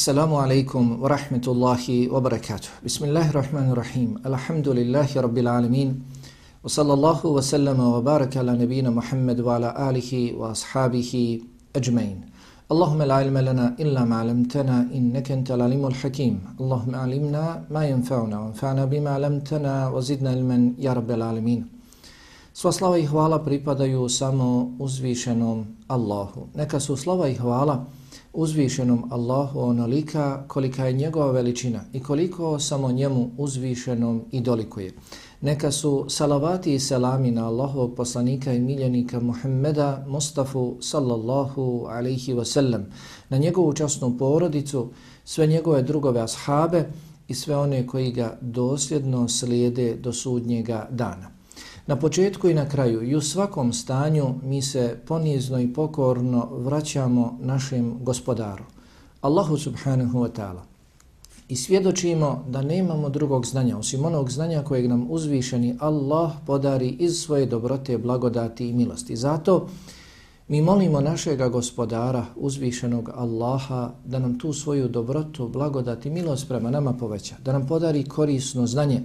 Assalamu alaikum wa rahmetullahi wa barakatuh. Bismillahirrahmanirrahim. Alhamdulillahi rabbil alamin. Wa sallallahu wa sallama wa baraka ala nabina Muhammad wa ala alihi wa ashabihi ajmain. Allahumma la ilma lana illa ma alamtana innaka antal alimul hakim. Allahumma alimna ma yanfa'una wanfa'na anfa'na bima alamtana wa zidna ilman ya rabbil alamin. Sva slava i hvala pripadaju samo uzvišenom Allahu. Neka su slava i hvala uzvišenom Allahu onolika kolika je njegova veličina i koliko samo njemu uzvišenom i dolikuje. Neka su salavati i selami na Allahovog poslanika i miljenika Muhammeda Mustafa sallallahu alaihi wasallam, na njegovu časnu porodicu, sve njegove drugove ashabe i sve one koji ga dosljedno slijede do sudnjega dana. Na početku i na kraju i u svakom stanju mi se ponizno i pokorno vraćamo našem gospodaru, Allahu subhanahu wa ta'ala. I svjedočimo da nemamo drugog znanja, osim onog znanja kojeg nam uzvišeni Allah podari iz svoje dobrote, blagodati i milosti. Zato mi molimo našega gospodara, uzvišenog Allaha, da nam tu svoju dobrotu, blagodati i milost prema nama poveća, da nam podari korisno znanje,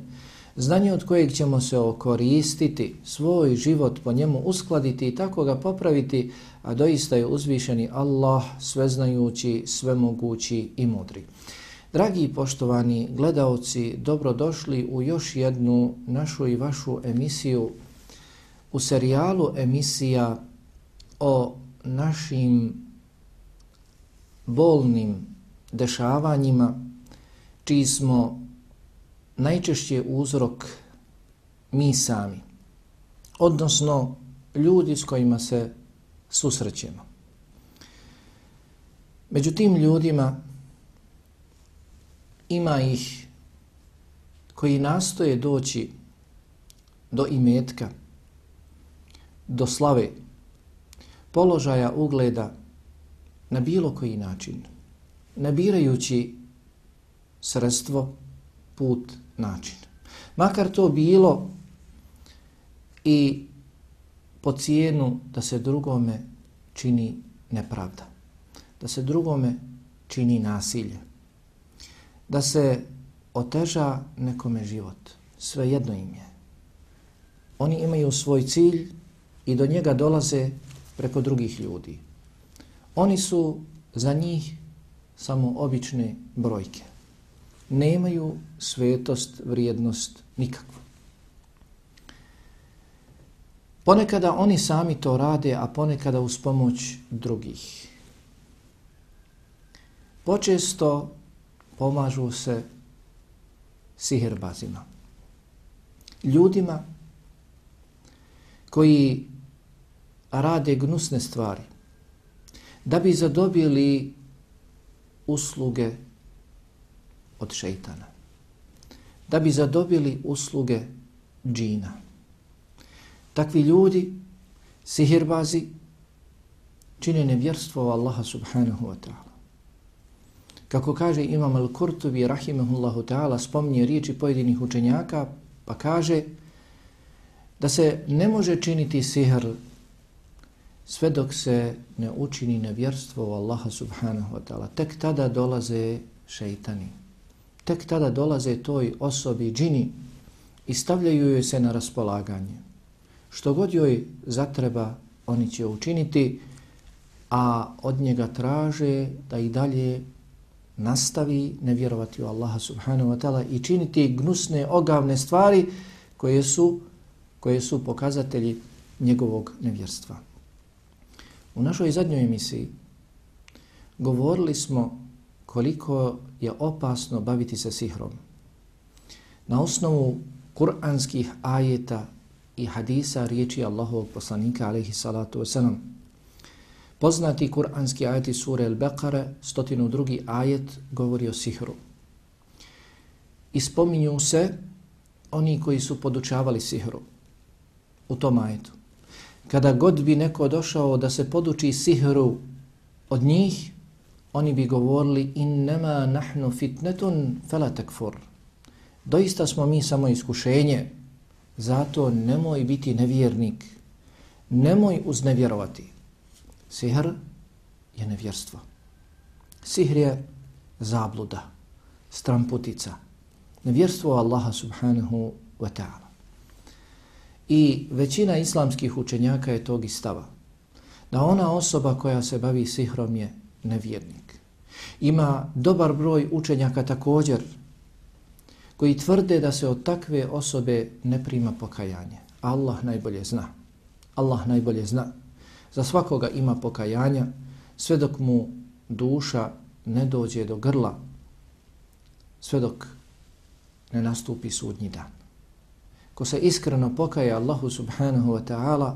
znanje od kojeg ćemo se okoristiti, svoj život po njemu uskladiti i tako ga popraviti, a doista je uzvišeni Allah sveznajući, svemogući i mudri. Dragi i poštovani gledaoci, dobrodošli u još jednu našu i vašu emisiju u serijalu emisija o našim bolnim dešavanjima čiji smo najčešće uzrok mi sami, odnosno ljudi s kojima se susrećemo. Među tim ljudima ima ih koji nastoje doći do imetka, do slave, položaja ugleda na bilo koji način, nabirajući sredstvo, put, način. Makar to bilo i po cijenu da se drugome čini nepravda, da se drugome čini nasilje, da se oteža nekome život. Sve jedno im je. Oni imaju svoj cilj i do njega dolaze preko drugih ljudi. Oni su za njih samo obične brojke nemaju svetost, vrijednost nikakvu. Ponekada oni sami to rade, a ponekada uz pomoć drugih. Počesto pomažu se siherbazima. Ljudima koji rade gnusne stvari da bi zadobili usluge od šeitana. Da bi zadobili usluge džina. Takvi ljudi, sihirbazi, čine nevjerstvo Allaha subhanahu wa ta'ala. Kako kaže Imam Al-Kurtubi, rahimahullahu ta'ala, spomnije riječi pojedinih učenjaka, pa kaže da se ne može činiti sihr sve dok se ne učini nevjerstvo Allaha subhanahu wa ta'ala. Tek tada dolaze šeitani tek tada dolaze toj osobi džini i stavljaju joj se na raspolaganje. Što god joj zatreba, oni će učiniti, a od njega traže da i dalje nastavi ne vjerovati u Allaha subhanahu wa ta'ala i činiti gnusne, ogavne stvari koje su, koje su pokazatelji njegovog nevjerstva. U našoj zadnjoj emisiji govorili smo koliko je opasno baviti se sihrom. Na osnovu kuranskih ajeta i hadisa riječi Allahovog poslanika alaihi salatu wasalam. Poznati kuranski ajeti sure Al-Baqara, 102. ajet, govori o sihru. Ispominju se oni koji su podučavali sihru u tom ajetu. Kada god bi neko došao da se poduči sihru od njih, oni bi govorili innama nahnu fitnetun fela tekfur. Doista smo mi samo iskušenje, zato nemoj biti nevjernik, nemoj uznevjerovati. Sihr je nevjerstvo. Sihr je zabluda, stramputica, nevjerstvo Allaha subhanahu wa ta'ala. I većina islamskih učenjaka je tog istava. Da ona osoba koja se bavi sihrom je nevjernik. Ima dobar broj učenjaka također koji tvrde da se od takve osobe ne prima pokajanje. Allah najbolje zna. Allah najbolje zna. Za svakoga ima pokajanja sve dok mu duša ne dođe do grla, sve dok ne nastupi sudnji dan. Ko se iskreno pokaje Allahu subhanahu wa ta'ala,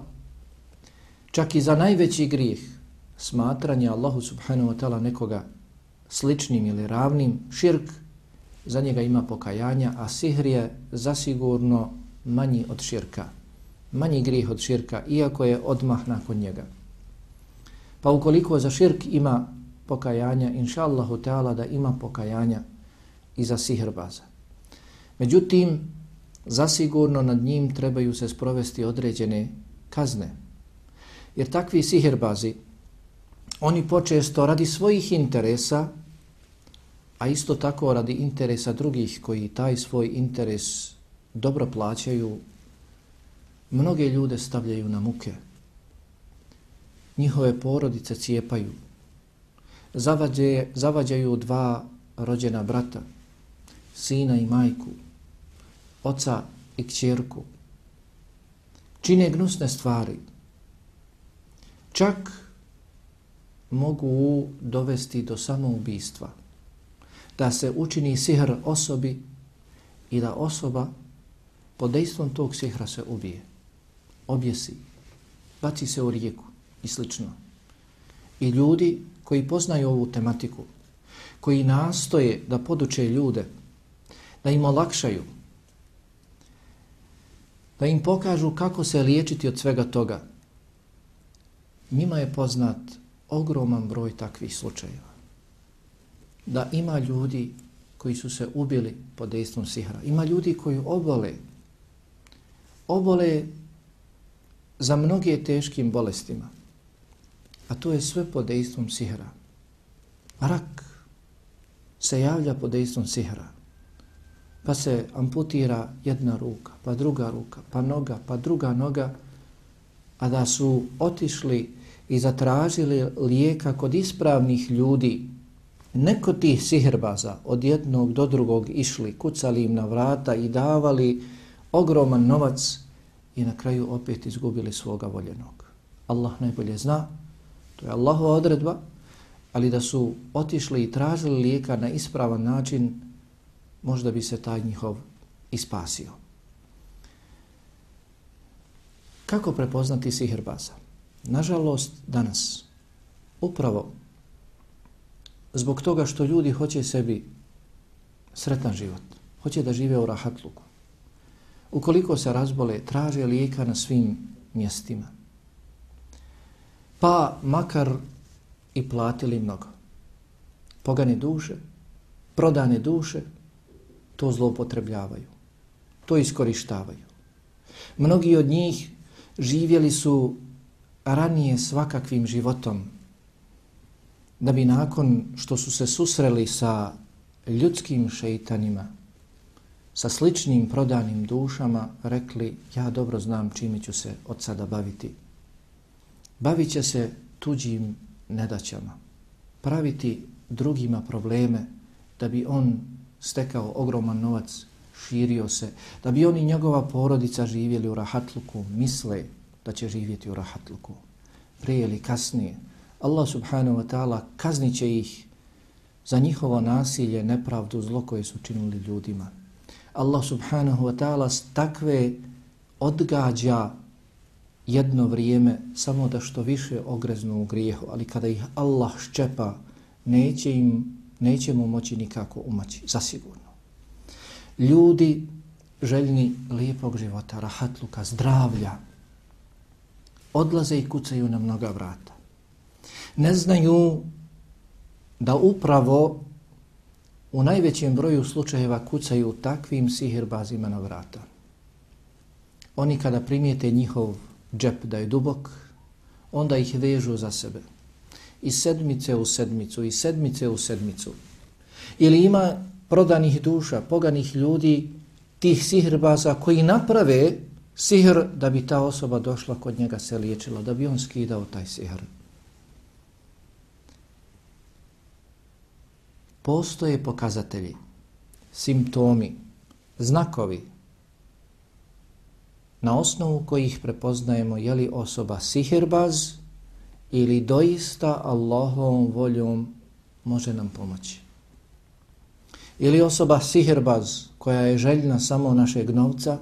čak i za najveći grijeh smatranje Allahu subhanahu wa ta'ala nekoga sličnim ili ravnim, širk, za njega ima pokajanja, a sihr je zasigurno manji od širka. Manji grijeh od širka, iako je odmah nakon njega. Pa ukoliko za širk ima pokajanja, inša Allahu Teala da ima pokajanja i za sihrbaza. Međutim, zasigurno nad njim trebaju se sprovesti određene kazne. Jer takvi sihrbazi, oni počesto radi svojih interesa, a isto tako radi interesa drugih koji taj svoj interes dobro plaćaju, mnoge ljude stavljaju na muke. Njihove porodice cijepaju, zavađe, zavađaju dva rođena brata, sina i majku, oca i kćerku. Čine gnusne stvari. Čak mogu dovesti do samoubistva. Da se učini sihr osobi i da osoba pod dejstvom tog sihra se ubije. Objesi, baci se u rijeku i slično. I ljudi koji poznaju ovu tematiku, koji nastoje da poduče ljude, da im olakšaju, da im pokažu kako se liječiti od svega toga. Njima je poznat ogroman broj takvih slučajeva. Da ima ljudi koji su se ubili pod dejstvom sihra. Ima ljudi koji obole, obole za mnoge teškim bolestima. A to je sve pod dejstvom sihra. Rak se javlja pod dejstvom sihra. Pa se amputira jedna ruka, pa druga ruka, pa noga, pa druga noga. A da su otišli i zatražili lijeka kod ispravnih ljudi, neko tih sihrbaza od jednog do drugog išli, kucali im na vrata i davali ogroman novac i na kraju opet izgubili svoga voljenog. Allah najbolje zna To je Allahova odredba, ali da su otišli i tražili lijeka na ispravan način, možda bi se taj njihov ispasio. Kako prepoznati sihrbaza? Nažalost, danas, upravo zbog toga što ljudi hoće sebi sretan život, hoće da žive u rahatluku, ukoliko se razbole, traže lijeka na svim mjestima, pa makar i platili mnogo. Pogane duše, prodane duše, to zloupotrebljavaju, to iskorištavaju. Mnogi od njih živjeli su ranije svakakvim životom, da bi nakon što su se susreli sa ljudskim šeitanima, sa sličnim prodanim dušama, rekli, ja dobro znam čime ću se od sada baviti. Bavit će se tuđim nedaćama, praviti drugima probleme da bi on stekao ogroman novac, širio se, da bi on i njegova porodica živjeli u rahatluku, misle da će živjeti u rahatluku. Prije ili kasnije, Allah subhanahu wa ta'ala kaznit će ih za njihovo nasilje, nepravdu, zlo koje su činili ljudima. Allah subhanahu wa ta'ala takve odgađa jedno vrijeme samo da što više ogreznu u grijehu, ali kada ih Allah ščepa, neće im neće mu moći nikako umaći, zasigurno. Ljudi željni lijepog života, rahatluka, zdravlja, odlaze i kucaju na mnoga vrata. Ne znaju da upravo u najvećem broju slučajeva kucaju takvim sihirbazima na vrata. Oni kada primijete njihov džep da je dubok, onda ih vežu za sebe. I sedmice u sedmicu, i sedmice u sedmicu. Ili ima prodanih duša, poganih ljudi, tih sihrbaza koji naprave sihr da bi ta osoba došla kod njega se liječila, da bi on skidao taj sihr. Postoje pokazatelji, simptomi, znakovi na osnovu kojih prepoznajemo je li osoba sihirbaz ili doista Allahovom voljom može nam pomoći. Ili osoba sihirbaz koja je željna samo našeg novca,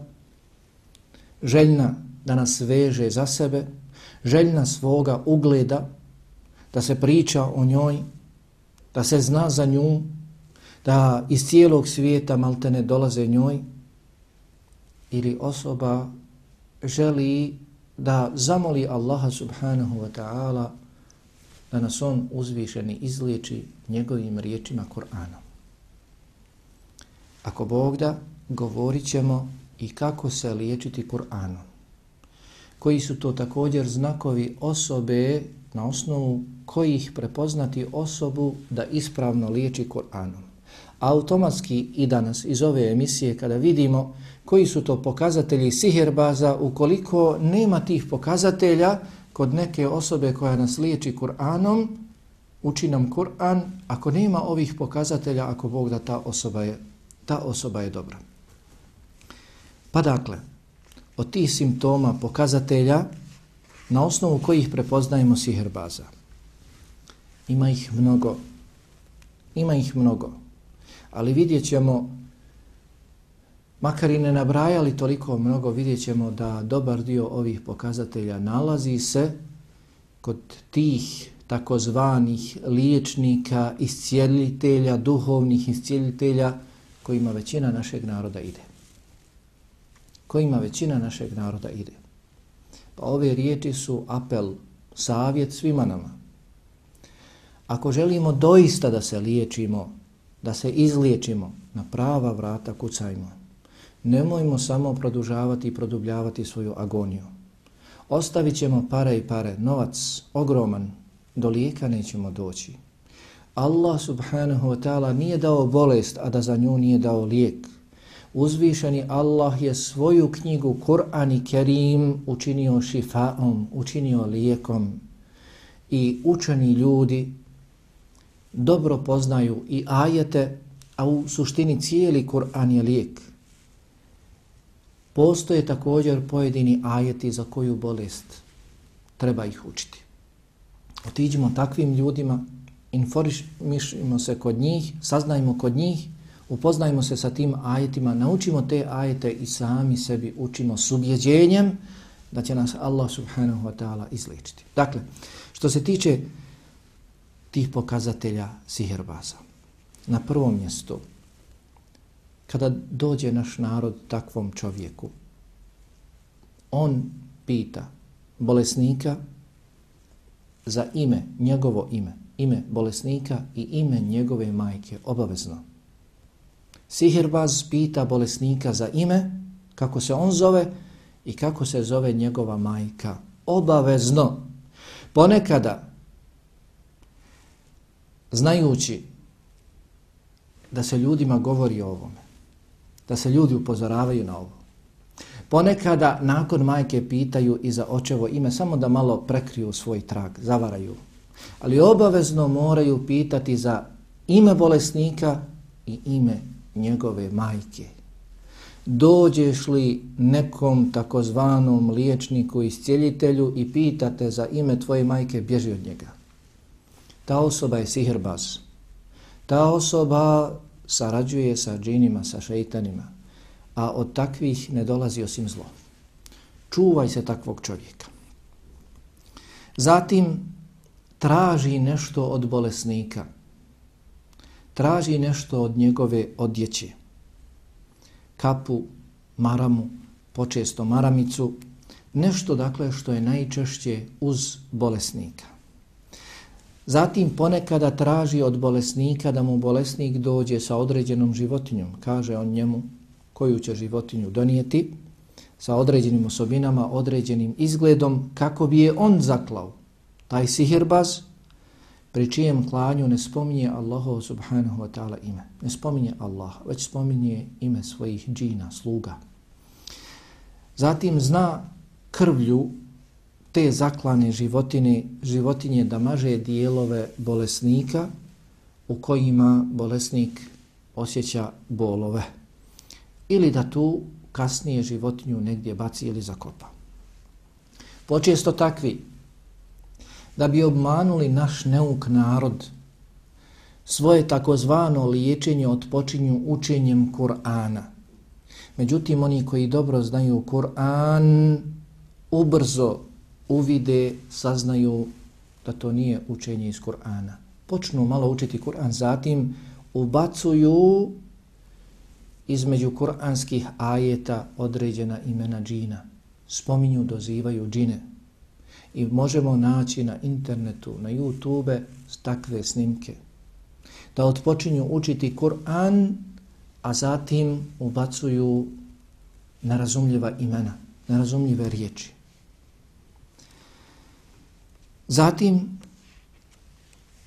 željna da nas veže za sebe, željna svoga ugleda, da se priča o njoj, da se zna za nju, da iz cijelog svijeta maltene dolaze njoj, ili osoba želi da zamoli Allaha subhanahu wa ta'ala da nas on uzvišeni izliječi njegovim riječima Kur'anom. Ako Bog da, govorit ćemo i kako se liječiti Kur'anom. Koji su to također znakovi osobe na osnovu kojih prepoznati osobu da ispravno liječi Kur'anom. Automatski i danas iz ove emisije kada vidimo koji su to pokazatelji siherbaza, ukoliko nema tih pokazatelja kod neke osobe koja nas liječi Kur'anom, uči nam Kur'an, ako nema ovih pokazatelja, ako Bog da ta osoba je, ta osoba je dobra. Pa dakle, od tih simptoma pokazatelja na osnovu kojih prepoznajemo siherbaza. Ima ih mnogo. Ima ih mnogo. Ali vidjet ćemo Makar i ne nabrajali toliko mnogo, vidjet ćemo da dobar dio ovih pokazatelja nalazi se kod tih takozvanih liječnika, iscijelitelja, duhovnih iscijelitelja kojima većina našeg naroda ide. Kojima većina našeg naroda ide. Pa ove riječi su apel, savjet svima nama. Ako želimo doista da se liječimo, da se izliječimo, na prava vrata kucajmo nemojmo samo produžavati i produbljavati svoju agoniju. Ostavit ćemo pare i pare, novac ogroman, do lijeka nećemo doći. Allah subhanahu wa ta'ala nije dao bolest, a da za nju nije dao lijek. Uzvišeni Allah je svoju knjigu Kur'an i Kerim učinio šifaom, učinio lijekom. I učeni ljudi dobro poznaju i ajete, a u suštini cijeli Kur'an je lijek. Postoje također pojedini ajeti za koju bolest treba ih učiti. Otiđimo takvim ljudima, informišimo se kod njih, saznajmo kod njih, upoznajmo se sa tim ajetima, naučimo te ajete i sami sebi učimo s ubjeđenjem da će nas Allah subhanahu wa ta'ala izličiti. Dakle, što se tiče tih pokazatelja siherbaza, na prvom mjestu kada dođe naš narod takvom čovjeku, on pita bolesnika za ime, njegovo ime, ime bolesnika i ime njegove majke, obavezno. Sihirbaz pita bolesnika za ime, kako se on zove i kako se zove njegova majka, obavezno. Ponekada, znajući da se ljudima govori o ovome, da se ljudi upozoravaju na ovo. Ponekada nakon majke pitaju i za očevo ime samo da malo prekriju svoj trag, zavaraju. Ali obavezno moraju pitati za ime bolesnika i ime njegove majke. Dođeš li nekom takozvanom liječniku i iscijelitelju i pitate za ime tvoje majke, bježi od njega. Ta osoba je sihirbaz. Ta osoba sarađuje sa džinima, sa šeitanima, a od takvih ne dolazi osim zlo. Čuvaj se takvog čovjeka. Zatim traži nešto od bolesnika. Traži nešto od njegove odjeće. Kapu, maramu, počesto maramicu, nešto dakle što je najčešće uz bolesnika. Zatim ponekada traži od bolesnika da mu bolesnik dođe sa određenom životinjom. Kaže on njemu koju će životinju donijeti sa određenim osobinama, određenim izgledom kako bi je on zaklao. Taj sihirbaz pri čijem klanju ne spominje Allaho subhanahu wa ta'ala ime. Ne spominje Allah, već spominje ime svojih džina, sluga. Zatim zna krvlju te zaklane životine, životinje da maže dijelove bolesnika u kojima bolesnik osjeća bolove. Ili da tu kasnije životinju negdje baci ili zakopa. Počesto takvi da bi obmanuli naš neuk narod svoje takozvano liječenje odpočinju učenjem Kur'ana. Međutim, oni koji dobro znaju Kur'an ubrzo uvide, saznaju da to nije učenje iz Kur'ana. Počnu malo učiti Kur'an, zatim ubacuju između kur'anskih ajeta određena imena džina. Spominju, dozivaju džine. I možemo naći na internetu, na YouTube takve snimke. Da odpočinju učiti Kur'an, a zatim ubacuju nerazumljiva imena, nerazumljive riječi. Zatim,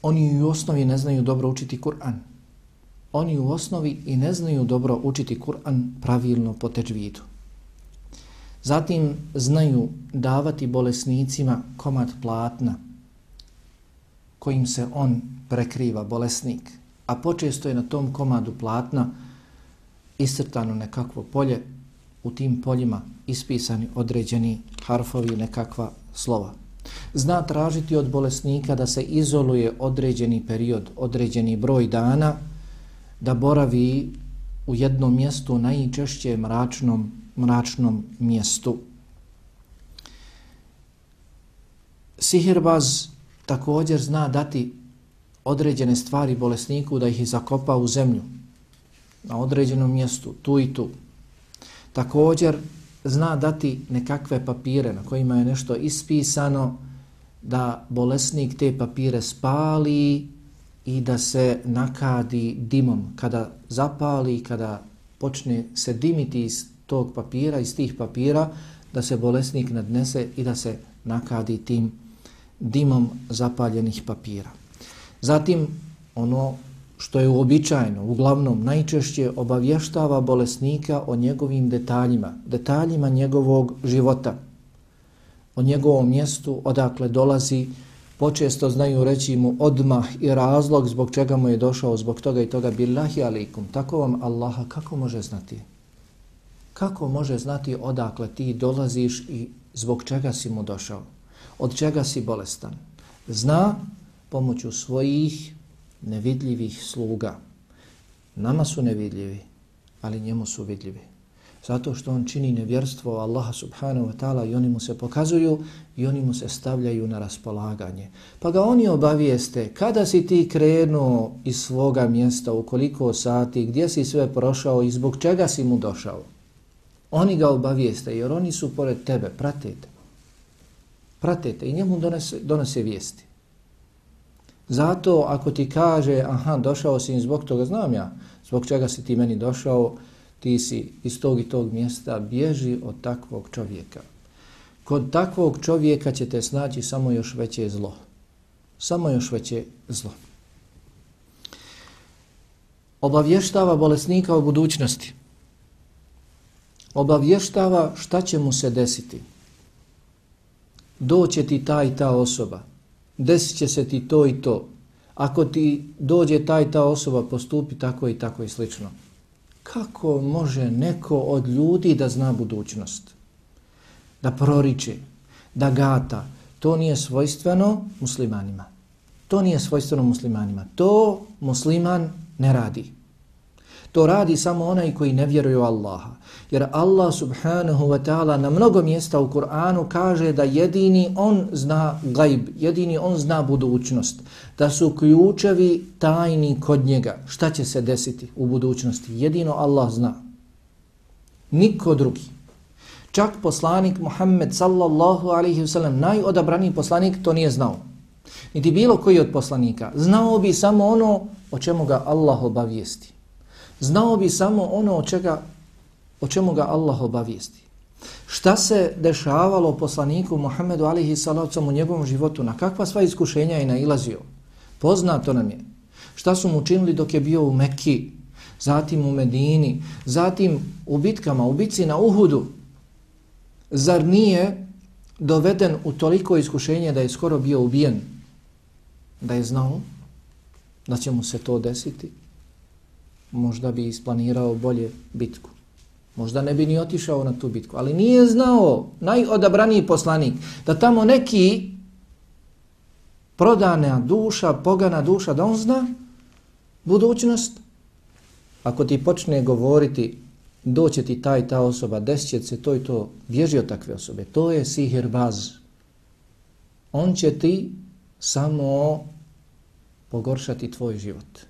oni u osnovi ne znaju dobro učiti Kur'an. Oni u osnovi i ne znaju dobro učiti Kur'an pravilno po teđvidu. Zatim znaju davati bolesnicima komad platna kojim se on prekriva, bolesnik. A počesto je na tom komadu platna iscrtano nekakvo polje, u tim poljima ispisani određeni harfovi, nekakva slova. Zna tražiti od bolesnika da se izoluje određeni period, određeni broj dana, da boravi u jednom mjestu, najčešće mračnom, mračnom mjestu. Sihirbaz također zna dati određene stvari bolesniku da ih zakopa u zemlju na određenom mjestu, tu i tu. Također zna dati nekakve papire na kojima je nešto ispisano da bolesnik te papire spali i da se nakadi dimom. Kada zapali, kada počne se dimiti iz tog papira, iz tih papira, da se bolesnik nadnese i da se nakadi tim dimom zapaljenih papira. Zatim, ono što je uobičajeno, uglavnom najčešće obavještava bolesnika o njegovim detaljima, detaljima njegovog života, o njegovom mjestu, odakle dolazi, počesto znaju reći mu odmah i razlog zbog čega mu je došao, zbog toga i toga, billahi alikum, tako vam Allaha kako može znati? Kako može znati odakle ti dolaziš i zbog čega si mu došao? Od čega si bolestan? Zna pomoću svojih nevidljivih sluga. Nama su nevidljivi, ali njemu su vidljivi. Zato što on čini nevjerstvo Allaha subhanahu wa ta'ala i oni mu se pokazuju i oni mu se stavljaju na raspolaganje. Pa ga oni obavijeste kada si ti krenuo iz svoga mjesta, u koliko sati, gdje si sve prošao i zbog čega si mu došao. Oni ga obavijeste jer oni su pored tebe, pratite. Pratite i njemu donose, donose vijesti. Zato ako ti kaže, aha, došao si zbog toga, znam ja, zbog čega si ti meni došao, ti si iz tog i tog mjesta, bježi od takvog čovjeka. Kod takvog čovjeka će te snaći samo još veće zlo. Samo još veće zlo. Obavještava bolesnika o budućnosti. Obavještava šta će mu se desiti. Doće ti ta i ta osoba desit će se ti to i to. Ako ti dođe taj ta osoba, postupi tako i tako i slično. Kako može neko od ljudi da zna budućnost? Da proriče, da gata. To nije svojstveno muslimanima. To nije svojstveno muslimanima. To musliman ne radi. To radi samo onaj koji ne vjeruje u Allaha. Jer Allah subhanahu wa ta'ala na mnogo mjesta u Kur'anu kaže da jedini on zna gajb, jedini on zna budućnost. Da su ključevi tajni kod njega. Šta će se desiti u budućnosti? Jedino Allah zna. Niko drugi. Čak poslanik Muhammed sallallahu alaihi wasallam, najodabraniji poslanik, to nije znao. Niti bilo koji od poslanika. Znao bi samo ono o čemu ga Allah obavijesti znao bi samo ono o, čega, o čemu ga Allah obavijesti. Šta se dešavalo poslaniku Muhammedu alihi salavcom u njegovom životu, na kakva sva iskušenja je nailazio, Poznato nam je. Šta su mu činili dok je bio u Mekki, zatim u Medini, zatim u bitkama, u bitci na Uhudu. Zar nije doveden u toliko iskušenje da je skoro bio ubijen? Da je znao da će mu se to desiti? Možda bi isplanirao bolje bitku. Možda ne bi ni otišao na tu bitku, ali nije znao najodabraniji poslanik da tamo neki prodana duša, pogana duša, da on zna budućnost. Ako ti počne govoriti doće ti taj ta osoba, desće se to i to, bježi od takve osobe. To je sihirbaz. On će ti samo pogoršati tvoj život.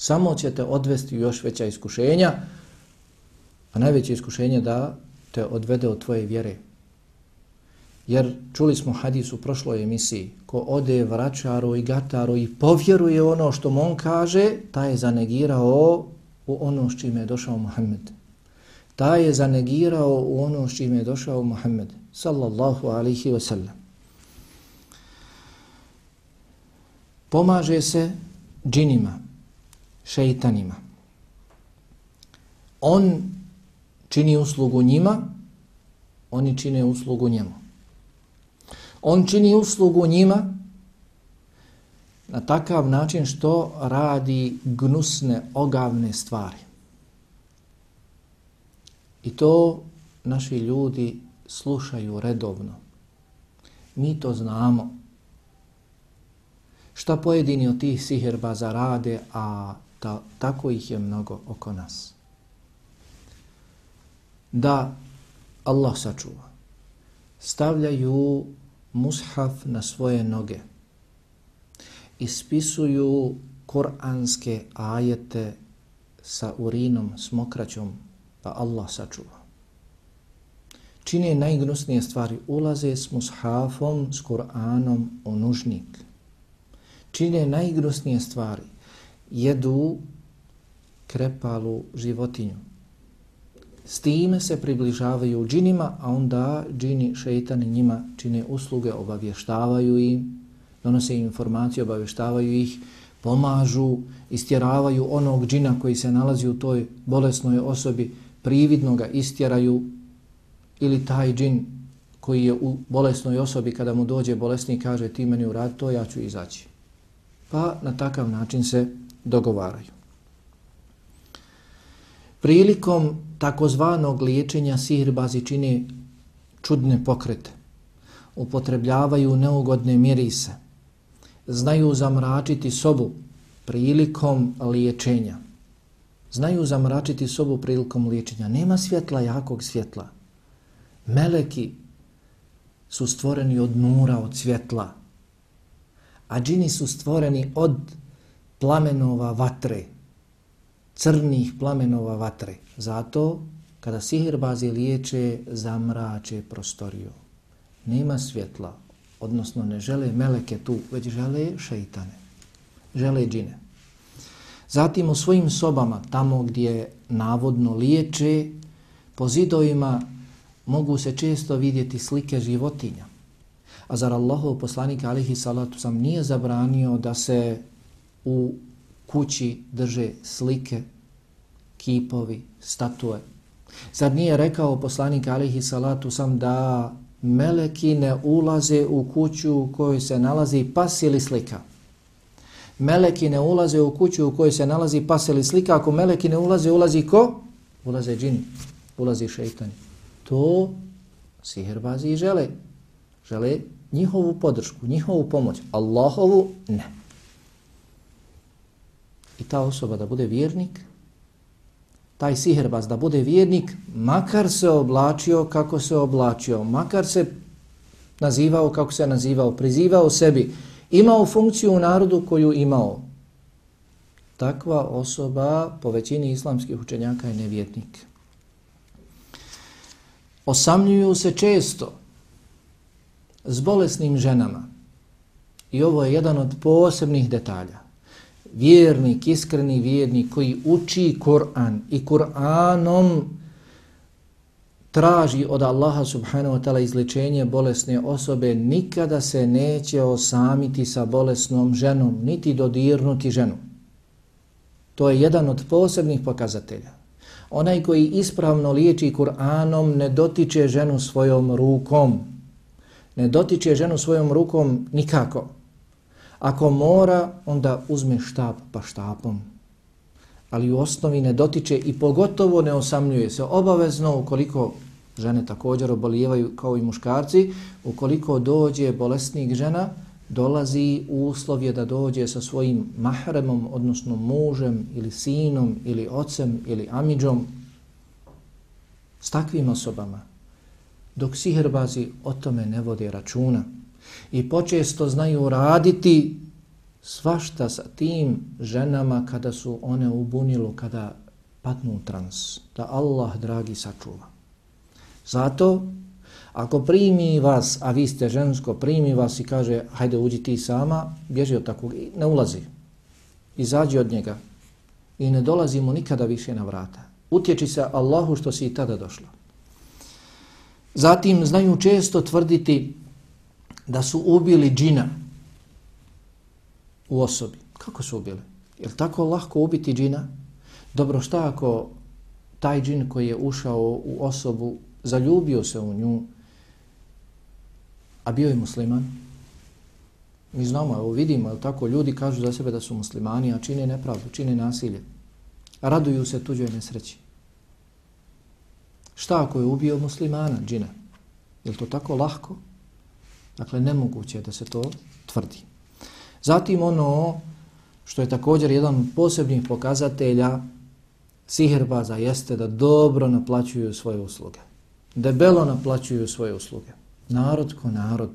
Samo će te odvesti još veća iskušenja, a najveće iskušenje da te odvede od tvoje vjere. Jer čuli smo hadis u prošloj emisiji, ko ode vraćaru i gataru i povjeruje ono što on kaže, taj je zanegirao u ono s čime je došao Muhammed. Taj je zanegirao u ono s čime je došao Muhammed. Sallallahu alihi wasallam. Pomaže se džinima, šeitanima. On čini uslugu njima, oni čine uslugu njemu. On čini uslugu njima na takav način što radi gnusne, ogavne stvari. I to naši ljudi slušaju redovno. Mi to znamo. Šta pojedini od tih siherbaza rade, a ta, tako ih je mnogo oko nas. Da Allah sačuva. Stavljaju mushaf na svoje noge. Ispisuju koranske ajete sa urinom, s mokraćom, da Allah sačuva. Čine najgnusnije stvari, ulaze s mushafom, s Koranom u nužnik. Čine najgnusnije stvari, jedu krepalu životinju, S time se približavaju džinima, a onda džini, šeitani njima čine usluge, obavještavaju im, donose im informacije, obavještavaju ih, pomažu, istjeravaju onog džina koji se nalazi u toj bolesnoj osobi, prividno ga istjeraju ili taj džin koji je u bolesnoj osobi kada mu dođe bolesni kaže ti meni uradi to, ja ću izaći. Pa na takav način se dogovaraju. Prilikom takozvanog liječenja sihirbazi čini čudne pokrete. Upotrebljavaju neugodne mirise. Znaju zamračiti sobu prilikom liječenja. Znaju zamračiti sobu prilikom liječenja. Nema svjetla, jakog svjetla. Meleki su stvoreni od nura, od svjetla. A džini su stvoreni od plamenova vatre crnih plamenova vatre. Zato, kada sihirbazi liječe, zamrače prostoriju. Nema svjetla, odnosno ne žele meleke tu, već žele šeitane, žele džine. Zatim u svojim sobama, tamo gdje navodno liječe, po zidovima mogu se često vidjeti slike životinja. A zar Allahov poslanik alihi salatu sam nije zabranio da se u kući drže slike, kipovi, statue. Zar nije rekao poslanik alihi salatu sam da meleki ne ulaze u kuću u kojoj se nalazi pas ili slika? Meleki ne ulaze u kuću u kojoj se nalazi pas ili slika. Ako meleki ne ulaze, ulazi ko? Ulaze džini, ulazi šeitani. To sihrbazi žele. Žele njihovu podršku, njihovu pomoć. Allahovu ne ta osoba da bude vjernik, taj siherbaz da bude vjernik, makar se oblačio kako se oblačio, makar se nazivao kako se nazivao, prizivao sebi, imao funkciju u narodu koju imao. Takva osoba po većini islamskih učenjaka je nevjernik. Osamljuju se često s bolesnim ženama. I ovo je jedan od posebnih detalja vjernik, iskreni vjernik koji uči Kur'an i Kur'anom traži od Allaha subhanahu wa ta'ala izlečenje bolesne osobe, nikada se neće osamiti sa bolesnom ženom, niti dodirnuti ženu. To je jedan od posebnih pokazatelja. Onaj koji ispravno liječi Kur'anom ne dotiče ženu svojom rukom. Ne dotiče ženu svojom rukom nikako. Ako mora, onda uzme štap pa štapom. Ali u osnovi ne dotiče i pogotovo ne osamljuje se. Obavezno, ukoliko žene također obolijevaju kao i muškarci, ukoliko dođe bolesnik žena, dolazi u uslovje da dođe sa svojim mahremom, odnosno mužem ili sinom ili ocem ili amidžom, s takvim osobama, dok siherbazi o tome ne vode računa i počesto znaju raditi svašta sa tim ženama kada su one u bunilu, kada patnu trans, da Allah, dragi, sačuva. Zato, ako primi vas, a vi ste žensko, primi vas i kaže, hajde uđi ti sama, bježi od takvog, ne ulazi. Izađi od njega i ne dolazi mu nikada više na vrata. Utječi se Allahu što si i tada došla. Zatim znaju često tvrditi da su ubili džina u osobi. Kako su ubili? Je li tako lahko ubiti džina? Dobro, šta ako taj džin koji je ušao u osobu, zaljubio se u nju, a bio je musliman? Mi znamo, evo vidimo, je tako, ljudi kažu za sebe da su muslimani, a čine nepravdu, čine nasilje. Raduju se tuđoj nesreći. Šta ako je ubio muslimana, džina? Je to tako lahko? Dakle, nemoguće je da se to tvrdi. Zatim ono što je također jedan posebnih pokazatelja siherbaza jeste da dobro naplaćuju svoje usluge. Debelo naplaćuju svoje usluge. Narod ko narod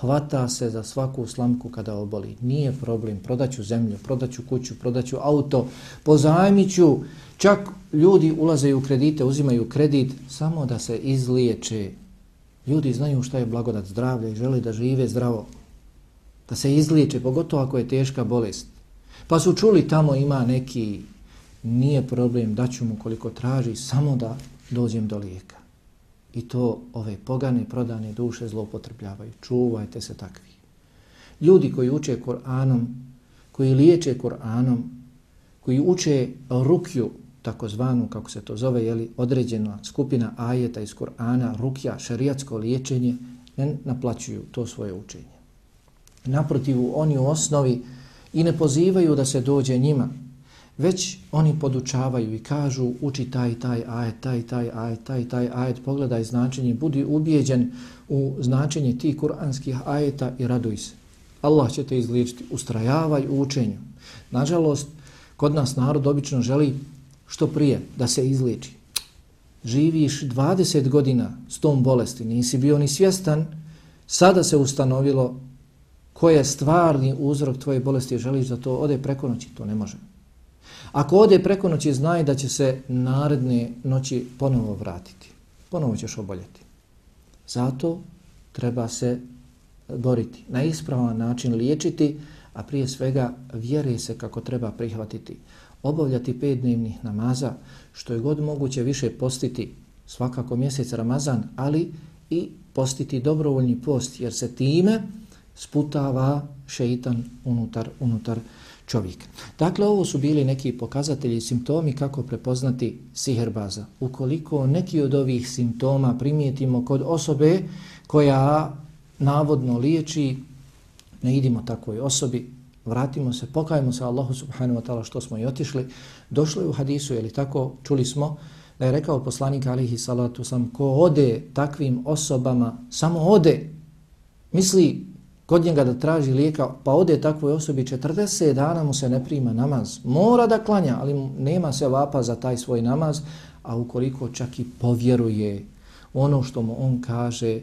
hvata se za svaku slamku kada oboli. Nije problem, prodaću zemlju, prodaću kuću, prodaću auto, pozajmiću. Čak ljudi ulaze u kredite, uzimaju kredit samo da se izliječe. Ljudi znaju šta je blagodat zdravlja i žele da žive zdravo. Da se izliječe, pogotovo ako je teška bolest. Pa su čuli tamo ima neki, nije problem, daću mu koliko traži, samo da dođem do lijeka. I to ove pogane, prodane duše zloupotrebljavaju. Čuvajte se takvi. Ljudi koji uče Kur'anom, koji liječe Kur'anom, koji uče rukju, takozvanu, kako se to zove, jeli, određena skupina ajeta iz Kur'ana, rukja, šerijatsko liječenje, ne naplaćuju to svoje učenje. Naprotiv, oni u osnovi i ne pozivaju da se dođe njima, već oni podučavaju i kažu uči taj taj ajet, taj taj ajet, taj taj ajet, pogledaj značenje, budi ubijeđen u značenje tih kuranskih ajeta i raduj se. Allah će te izliječiti, ustrajavaj u učenju. Nažalost, kod nas narod obično želi što prije da se izliči. Živiš 20 godina s tom bolesti, nisi bio ni svjestan, sada se ustanovilo ko je stvarni uzrok tvoje bolesti, želiš da to ode preko noći, to ne može. Ako ode preko noći, znaj da će se naredne noći ponovo vratiti. Ponovo ćeš oboljeti. Zato treba se boriti. Na ispravan način liječiti, a prije svega vjeri se kako treba prihvatiti. Obavljati pet dnevnih namaza, što je god moguće više postiti svakako mjesec Ramazan, ali i postiti dobrovoljni post, jer se time sputava šeitan unutar, unutar čovjeka. Dakle, ovo su bili neki pokazatelji i simptomi kako prepoznati siherbaza. Ukoliko neki od ovih simptoma primijetimo kod osobe koja navodno liječi, ne idimo takvoj osobi, vratimo se, pokajemo se Allahu subhanahu wa ta'ala što smo i otišli. Došlo je u hadisu, je li tako, čuli smo, da je rekao poslanik alihi salatu sam, ko ode takvim osobama, samo ode, misli kod njega da traži lijeka, pa ode takvoj osobi 40 dana mu se ne prima namaz. Mora da klanja, ali nema se vapa za taj svoj namaz, a ukoliko čak i povjeruje ono što mu on kaže,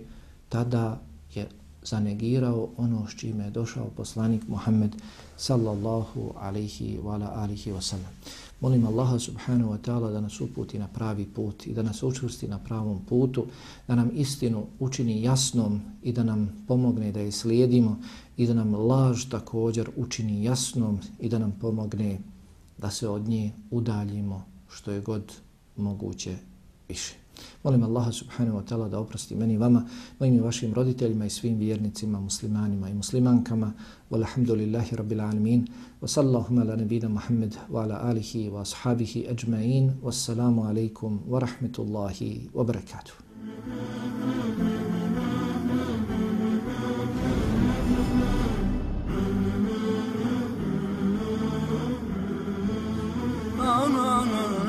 tada je zanegirao ono s čime je došao poslanik Muhammed sallallahu alihi wa alihi wa sallam. Molim Allaha subhanahu wa ta'ala da nas uputi na pravi put i da nas učvrsti na pravom putu, da nam istinu učini jasnom i da nam pomogne da je slijedimo i da nam laž također učini jasnom i da nam pomogne da se od nje udaljimo što je god moguće više. Molim Allaha subhanahu wa ta'ala da oprosti meni vama, mojim i vašim roditeljima i svim vjernicima, muslimanima i muslimankama. Walhamdulillahi rabbil alamin. Wa sallallahu ala nabina Muhammad wa ala alihi wa ashabihi ajma'in. Wassalamu alaikum wa rahmatullahi wa barakatuh. Oh, no, no, no.